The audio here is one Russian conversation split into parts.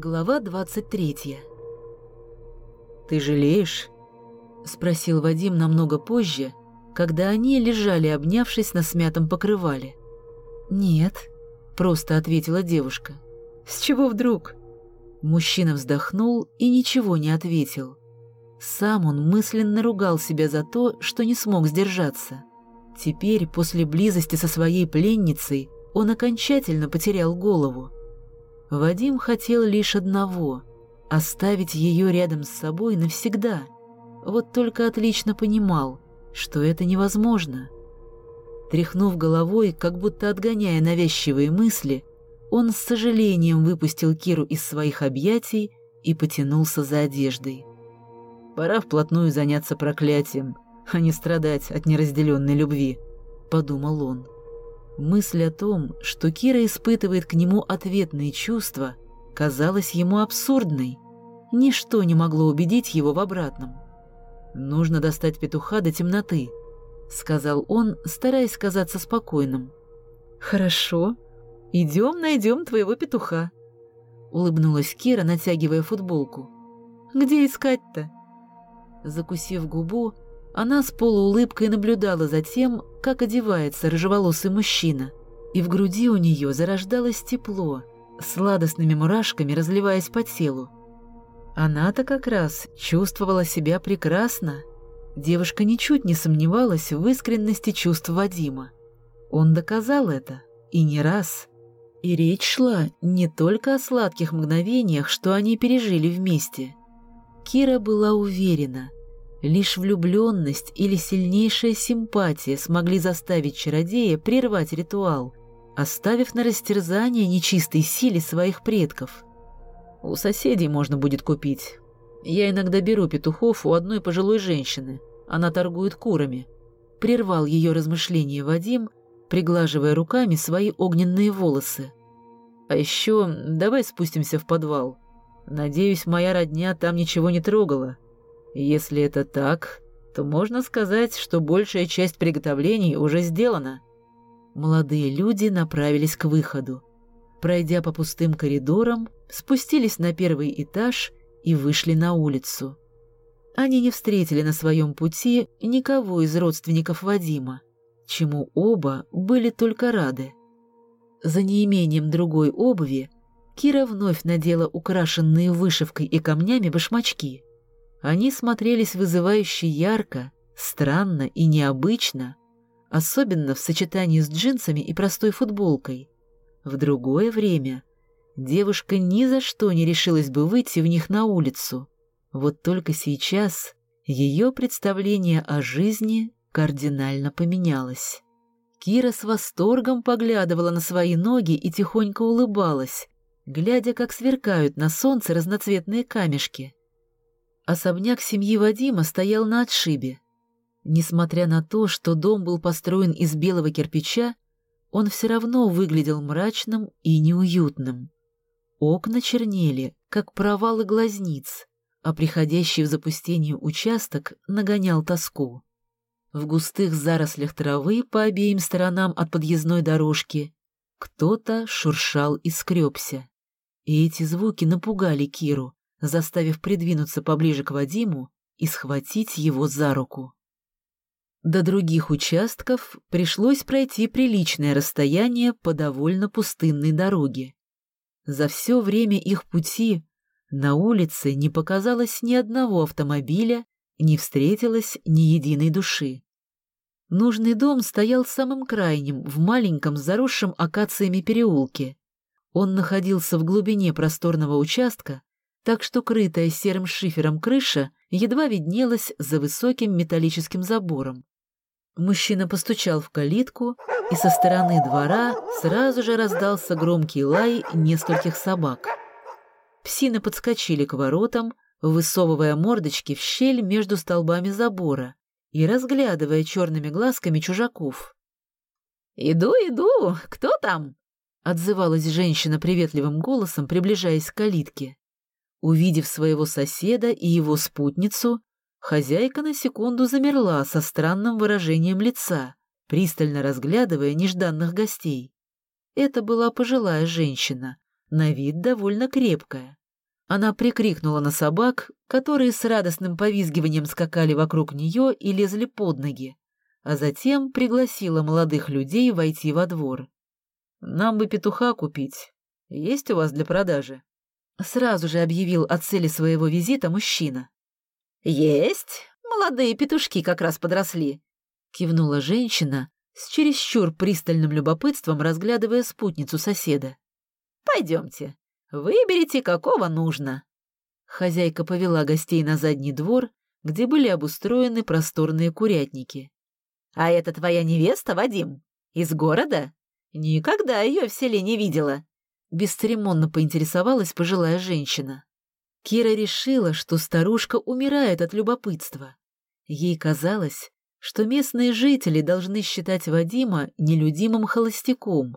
Глава 23 «Ты жалеешь?» — спросил Вадим намного позже, когда они лежали, обнявшись на смятом покрывале. «Нет», — просто ответила девушка. «С чего вдруг?» Мужчина вздохнул и ничего не ответил. Сам он мысленно ругал себя за то, что не смог сдержаться. Теперь, после близости со своей пленницей, он окончательно потерял голову. Вадим хотел лишь одного — оставить ее рядом с собой навсегда. Вот только отлично понимал, что это невозможно. Тряхнув головой, как будто отгоняя навязчивые мысли, он с сожалением выпустил Киру из своих объятий и потянулся за одеждой. «Пора вплотную заняться проклятием, а не страдать от неразделенной любви», — подумал он. Мысль о том, что Кира испытывает к нему ответные чувства, казалась ему абсурдной. Ничто не могло убедить его в обратном. «Нужно достать петуха до темноты», — сказал он, стараясь казаться спокойным. «Хорошо. Идем найдем твоего петуха», — улыбнулась Кира, натягивая футболку. «Где искать-то?» Закусив губу, она с полуулыбкой наблюдала за тем, как одевается рыжеволосый мужчина, и в груди у нее зарождалось тепло, сладостными мурашками разливаясь по телу. Она-то как раз чувствовала себя прекрасно. Девушка ничуть не сомневалась в искренности чувств Вадима. Он доказал это, и не раз. И речь шла не только о сладких мгновениях, что они пережили вместе. Кира была уверена — Лишь влюбленность или сильнейшая симпатия смогли заставить чародея прервать ритуал, оставив на растерзание нечистой силе своих предков. У соседей можно будет купить. Я иногда беру петухов у одной пожилой женщины. Она торгует курами. Прервал ее размышления Вадим, приглаживая руками свои огненные волосы. А еще давай спустимся в подвал. Надеюсь, моя родня там ничего не трогала. Если это так, то можно сказать, что большая часть приготовлений уже сделана. Молодые люди направились к выходу. Пройдя по пустым коридорам, спустились на первый этаж и вышли на улицу. Они не встретили на своем пути никого из родственников Вадима, чему оба были только рады. За неимением другой обуви Кира вновь надела украшенные вышивкой и камнями башмачки — они смотрелись вызывающе ярко, странно и необычно, особенно в сочетании с джинсами и простой футболкой. В другое время девушка ни за что не решилась бы выйти в них на улицу. Вот только сейчас ее представление о жизни кардинально поменялось. Кира с восторгом поглядывала на свои ноги и тихонько улыбалась, глядя, как сверкают на солнце разноцветные камешки — Особняк семьи Вадима стоял на отшибе. Несмотря на то, что дом был построен из белого кирпича, он все равно выглядел мрачным и неуютным. Окна чернели, как провалы глазниц, а приходящий в запустение участок нагонял тоску. В густых зарослях травы по обеим сторонам от подъездной дорожки кто-то шуршал и скребся. И эти звуки напугали Киру, заставив придвинуться поближе к Вадиму и схватить его за руку. До других участков пришлось пройти приличное расстояние по довольно пустынной дороге. За все время их пути на улице не показалось ни одного автомобиля, не встретилось ни единой души. Нужный дом стоял самым крайним, в маленьком заросшем акациями переулке. Он находился в глубине просторного участка, так что крытая серым шифером крыша едва виднелась за высоким металлическим забором. Мужчина постучал в калитку, и со стороны двора сразу же раздался громкий лай нескольких собак. Псины подскочили к воротам, высовывая мордочки в щель между столбами забора и разглядывая черными глазками чужаков. «Иду, иду! Кто там?» — отзывалась женщина приветливым голосом, приближаясь к калитке. Увидев своего соседа и его спутницу, хозяйка на секунду замерла со странным выражением лица, пристально разглядывая нежданных гостей. Это была пожилая женщина, на вид довольно крепкая. Она прикрикнула на собак, которые с радостным повизгиванием скакали вокруг нее и лезли под ноги, а затем пригласила молодых людей войти во двор. «Нам бы петуха купить. Есть у вас для продажи?» Сразу же объявил о цели своего визита мужчина. «Есть. Молодые петушки как раз подросли», — кивнула женщина, с чересчур пристальным любопытством разглядывая спутницу соседа. «Пойдемте, выберите, какого нужно». Хозяйка повела гостей на задний двор, где были обустроены просторные курятники. «А это твоя невеста, Вадим? Из города? Никогда ее в селе не видела». Бесцеремонно поинтересовалась пожилая женщина. Кира решила, что старушка умирает от любопытства. Ей казалось, что местные жители должны считать Вадима нелюдимым холостяком,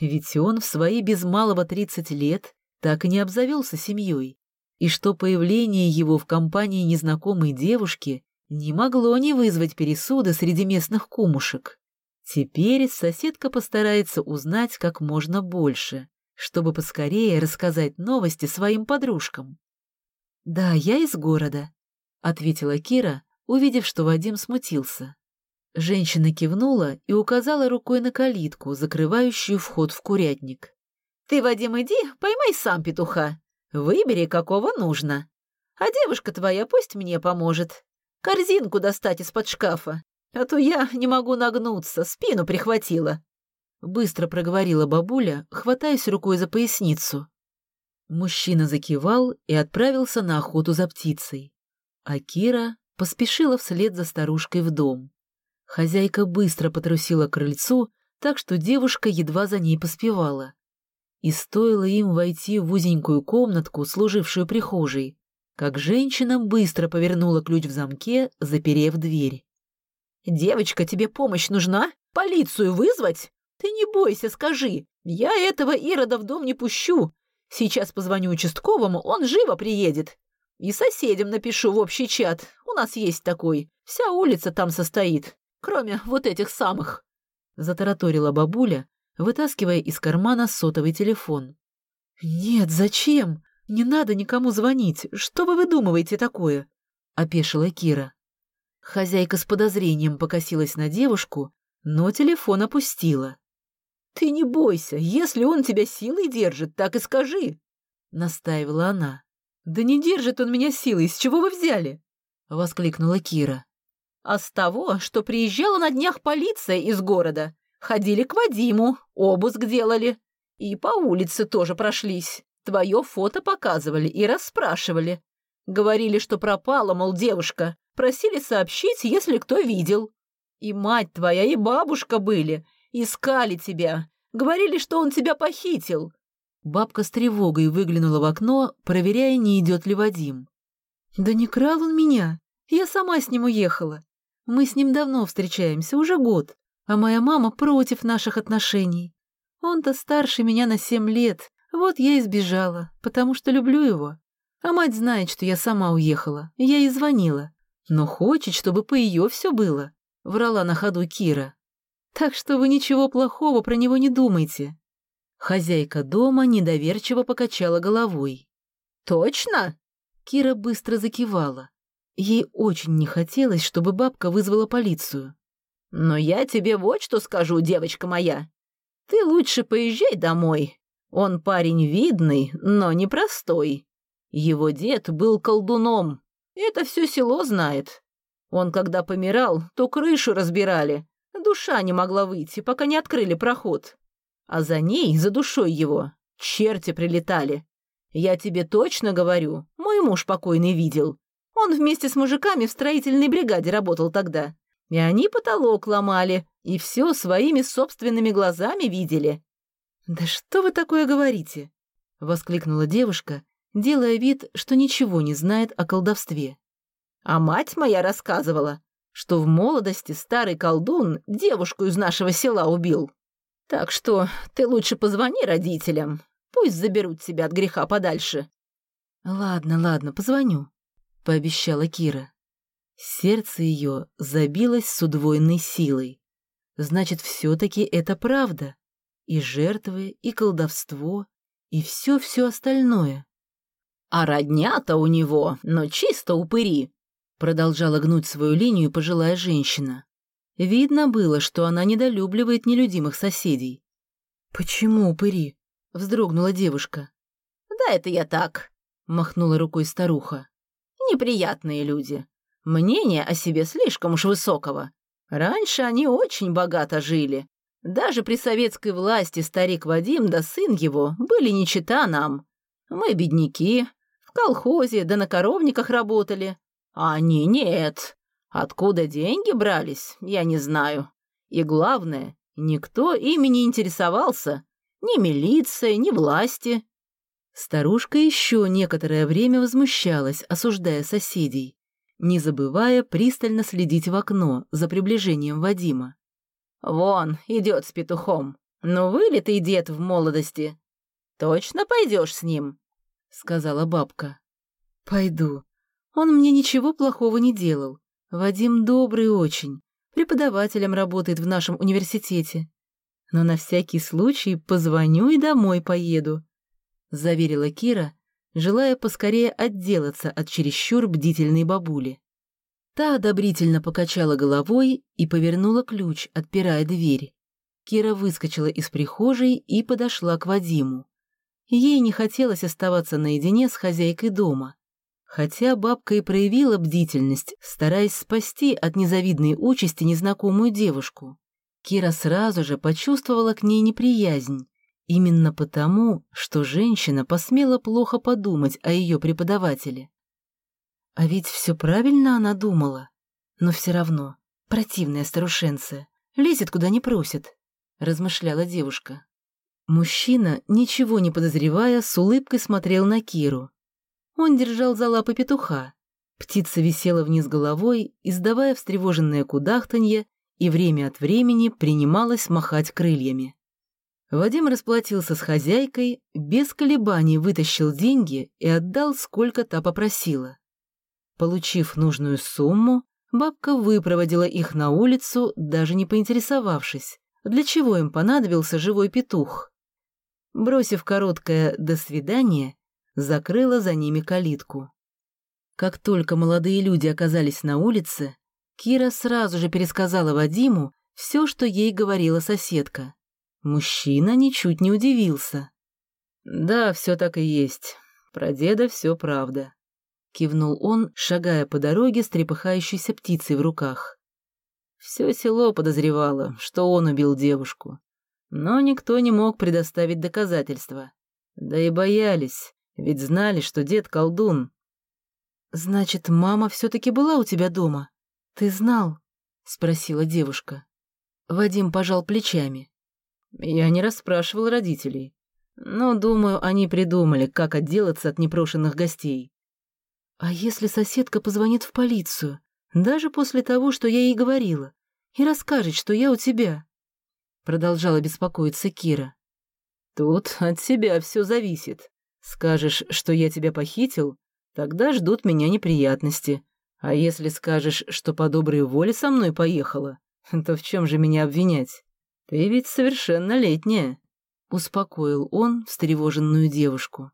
ведь он в свои без малого 30 лет так и не обзавелся семьей, и что появление его в компании незнакомой девушки не могло не вызвать пересуды среди местных кумушек. Теперь соседка постарается узнать как можно больше, чтобы поскорее рассказать новости своим подружкам. «Да, я из города», — ответила Кира, увидев, что Вадим смутился. Женщина кивнула и указала рукой на калитку, закрывающую вход в курятник. «Ты, Вадим, иди, поймай сам петуха. Выбери, какого нужно. А девушка твоя пусть мне поможет. Корзинку достать из-под шкафа, а то я не могу нагнуться, спину прихватила». Быстро проговорила бабуля, хватаясь рукой за поясницу. Мужчина закивал и отправился на охоту за птицей. А Кира поспешила вслед за старушкой в дом. Хозяйка быстро потрусила к крыльцу, так что девушка едва за ней поспевала. И стоило им войти в узенькую комнатку, служившую прихожей, как женщина быстро повернула ключ в замке, заперев дверь. «Девочка, тебе помощь нужна? Полицию вызвать? Ты не бойся, скажи. Я этого Ирода в дом не пущу. Сейчас позвоню участковому, он живо приедет. И соседям напишу в общий чат. У нас есть такой. Вся улица там состоит кроме вот этих самых», — затараторила бабуля, вытаскивая из кармана сотовый телефон. «Нет, зачем? Не надо никому звонить. Что вы выдумываете такое?» — опешила Кира. Хозяйка с подозрением покосилась на девушку, но телефон опустила. «Ты не бойся, если он тебя силой держит, так и скажи», — настаивала она. «Да не держит он меня силой, с чего вы взяли?» — воскликнула Кира. А с того, что приезжала на днях полиция из города. Ходили к Вадиму, обыск делали. И по улице тоже прошлись. Твое фото показывали и расспрашивали. Говорили, что пропала, мол, девушка. Просили сообщить, если кто видел. И мать твоя, и бабушка были. Искали тебя. Говорили, что он тебя похитил. Бабка с тревогой выглянула в окно, проверяя, не идет ли Вадим. «Да не крал он меня. Я сама с ним уехала. Мы с ним давно встречаемся, уже год, а моя мама против наших отношений. Он-то старше меня на семь лет, вот я и сбежала, потому что люблю его. А мать знает, что я сама уехала, я ей звонила. Но хочет, чтобы по ее все было, — врала на ходу Кира. Так что вы ничего плохого про него не думайте. Хозяйка дома недоверчиво покачала головой. «Точно?» Кира быстро закивала. Ей очень не хотелось, чтобы бабка вызвала полицию. «Но я тебе вот что скажу, девочка моя. Ты лучше поезжай домой. Он парень видный, но непростой. Его дед был колдуном. Это все село знает. Он, когда помирал, то крышу разбирали. Душа не могла выйти, пока не открыли проход. А за ней, за душой его, черти прилетали. Я тебе точно говорю, мой муж покойный видел. Он вместе с мужиками в строительной бригаде работал тогда. И они потолок ломали, и все своими собственными глазами видели. «Да что вы такое говорите?» — воскликнула девушка, делая вид, что ничего не знает о колдовстве. «А мать моя рассказывала, что в молодости старый колдун девушку из нашего села убил. Так что ты лучше позвони родителям, пусть заберут тебя от греха подальше». «Ладно, ладно, позвоню», — пообещала Кира. Сердце ее забилось с удвоенной силой. Значит, все-таки это правда. И жертвы, и колдовство, и все-все остальное. А родня-то у него, но чисто упыри. Продолжала гнуть свою линию пожилая женщина. Видно было, что она недолюбливает нелюдимых соседей. «Почему упыри?» — вздрогнула девушка. «Да это я так», — махнула рукой старуха. «Неприятные люди. Мнение о себе слишком уж высокого. Раньше они очень богато жили. Даже при советской власти старик Вадим да сын его были не чита нам. Мы бедняки, в колхозе да на коровниках работали. А они нет. Откуда деньги брались, я не знаю. И главное, никто ими не интересовался. Ни милиция, ни власти. Старушка еще некоторое время возмущалась, осуждая соседей не забывая пристально следить в окно за приближением Вадима. «Вон, идет с петухом. Ну, вылитый дед в молодости. Точно пойдешь с ним?» — сказала бабка. «Пойду. Он мне ничего плохого не делал. Вадим добрый очень. Преподавателем работает в нашем университете. Но на всякий случай позвоню и домой поеду», — заверила Кира, желая поскорее отделаться от чересчур бдительной бабули. Та одобрительно покачала головой и повернула ключ, отпирая дверь. Кира выскочила из прихожей и подошла к Вадиму. Ей не хотелось оставаться наедине с хозяйкой дома. Хотя бабка и проявила бдительность, стараясь спасти от незавидной участи незнакомую девушку. Кира сразу же почувствовала к ней неприязнь Именно потому, что женщина посмела плохо подумать о ее преподавателе. А ведь все правильно она думала. Но все равно, противная старушенция, лезет куда не просит, размышляла девушка. Мужчина, ничего не подозревая, с улыбкой смотрел на Киру. Он держал за лапы петуха. Птица висела вниз головой, издавая встревоженное кудахтанье, и время от времени принималась махать крыльями. Вадим расплатился с хозяйкой, без колебаний вытащил деньги и отдал, сколько та попросила. Получив нужную сумму, бабка выпроводила их на улицу, даже не поинтересовавшись, для чего им понадобился живой петух. Бросив короткое «до свидания», закрыла за ними калитку. Как только молодые люди оказались на улице, Кира сразу же пересказала Вадиму все, что ей говорила соседка. Мужчина ничуть не удивился. «Да, все так и есть. Про деда все правда», — кивнул он, шагая по дороге с трепыхающейся птицей в руках. Все село подозревало, что он убил девушку. Но никто не мог предоставить доказательства. Да и боялись, ведь знали, что дед колдун. «Значит, мама все-таки была у тебя дома? Ты знал?» — спросила девушка. Вадим пожал плечами. Я не расспрашивал родителей, но, думаю, они придумали, как отделаться от непрошенных гостей. А если соседка позвонит в полицию, даже после того, что я ей говорила, и расскажет, что я у тебя? Продолжала беспокоиться Кира. Тут от тебя все зависит. Скажешь, что я тебя похитил, тогда ждут меня неприятности. А если скажешь, что по доброй воле со мной поехала, то в чем же меня обвинять? «Ты ведь совершеннолетняя», — успокоил он встревоженную девушку.